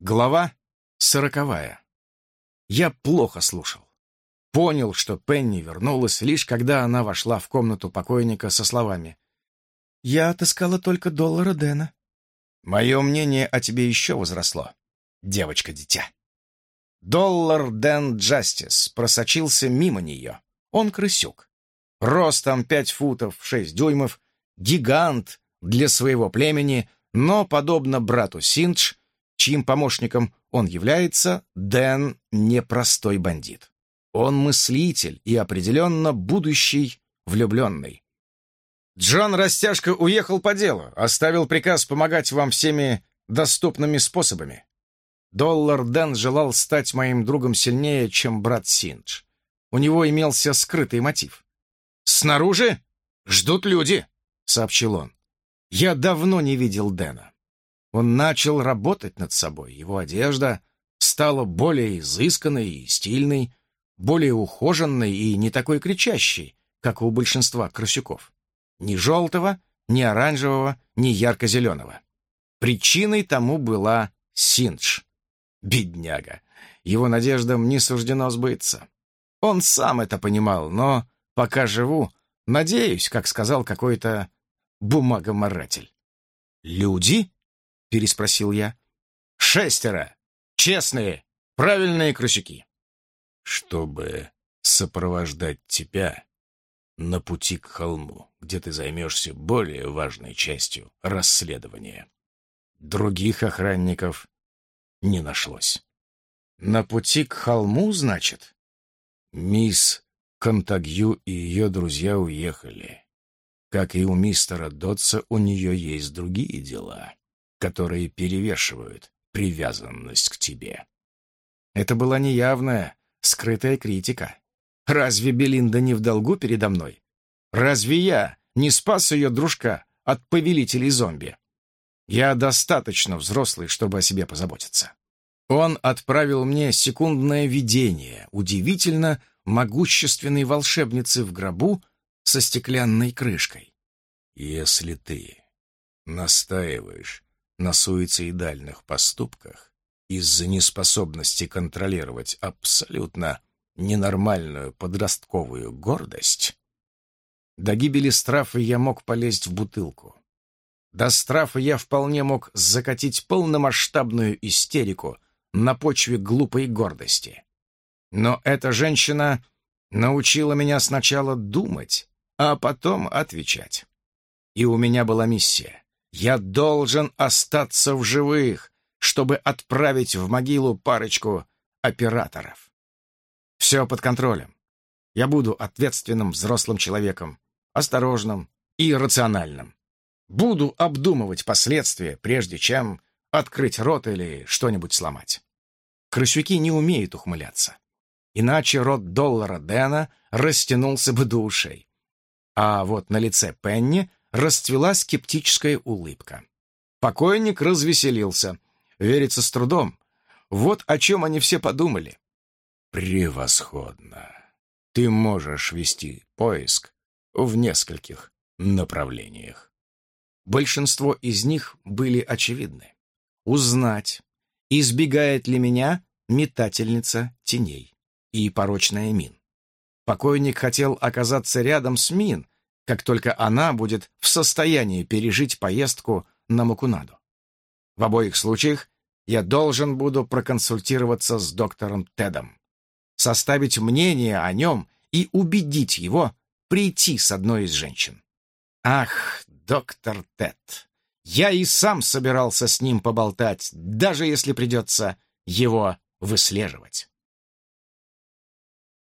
Глава сороковая. Я плохо слушал. Понял, что Пенни вернулась, лишь когда она вошла в комнату покойника со словами. «Я отыскала только доллара Дэна». «Мое мнение о тебе еще возросло, девочка-дитя». Доллар Дэн Джастис просочился мимо нее. Он крысюк. Ростом пять футов шесть дюймов, гигант для своего племени, но, подобно брату Синдж, чьим помощником он является, Дэн непростой бандит. Он мыслитель и определенно будущий влюбленный. Джон Растяжка уехал по делу, оставил приказ помогать вам всеми доступными способами. Доллар Дэн желал стать моим другом сильнее, чем брат Синдж. У него имелся скрытый мотив. «Снаружи ждут люди», — сообщил он. «Я давно не видел Дэна. Он начал работать над собой. Его одежда стала более изысканной и стильной, более ухоженной и не такой кричащей, как у большинства крысюков. Ни желтого, ни оранжевого, ни ярко-зеленого. Причиной тому была Синдж. Бедняга. Его надеждам не суждено сбыться. Он сам это понимал, но, пока живу, надеюсь, как сказал какой-то бумагоморатель. «Люди?» — переспросил я. «Шестеро! Честные, правильные крысюки!» «Чтобы сопровождать тебя на пути к холму, где ты займешься более важной частью расследования. Других охранников не нашлось». «На пути к холму, значит?» Мисс Контагью и ее друзья уехали. Как и у мистера Дотса, у нее есть другие дела которые перевешивают привязанность к тебе. Это была неявная, скрытая критика. Разве Белинда не в долгу передо мной? Разве я не спас ее дружка от повелителей зомби? Я достаточно взрослый, чтобы о себе позаботиться. Он отправил мне секундное видение удивительно могущественной волшебницы в гробу со стеклянной крышкой. Если ты настаиваешь на суицидальных поступках из-за неспособности контролировать абсолютно ненормальную подростковую гордость, до гибели Страфа я мог полезть в бутылку. До Страфа я вполне мог закатить полномасштабную истерику на почве глупой гордости. Но эта женщина научила меня сначала думать, а потом отвечать. И у меня была миссия я должен остаться в живых, чтобы отправить в могилу парочку операторов. Все под контролем. Я буду ответственным взрослым человеком, осторожным и рациональным. Буду обдумывать последствия, прежде чем открыть рот или что-нибудь сломать. Крысюки не умеют ухмыляться. Иначе рот доллара Дэна растянулся бы до ушей. А вот на лице Пенни расцвела скептическая улыбка. Покойник развеселился. Верится с трудом. Вот о чем они все подумали. «Превосходно! Ты можешь вести поиск в нескольких направлениях». Большинство из них были очевидны. Узнать, избегает ли меня метательница теней и порочная Мин. Покойник хотел оказаться рядом с Мин, как только она будет в состоянии пережить поездку на Макунаду. В обоих случаях я должен буду проконсультироваться с доктором Тедом, составить мнение о нем и убедить его прийти с одной из женщин. Ах, доктор Тед, я и сам собирался с ним поболтать, даже если придется его выслеживать.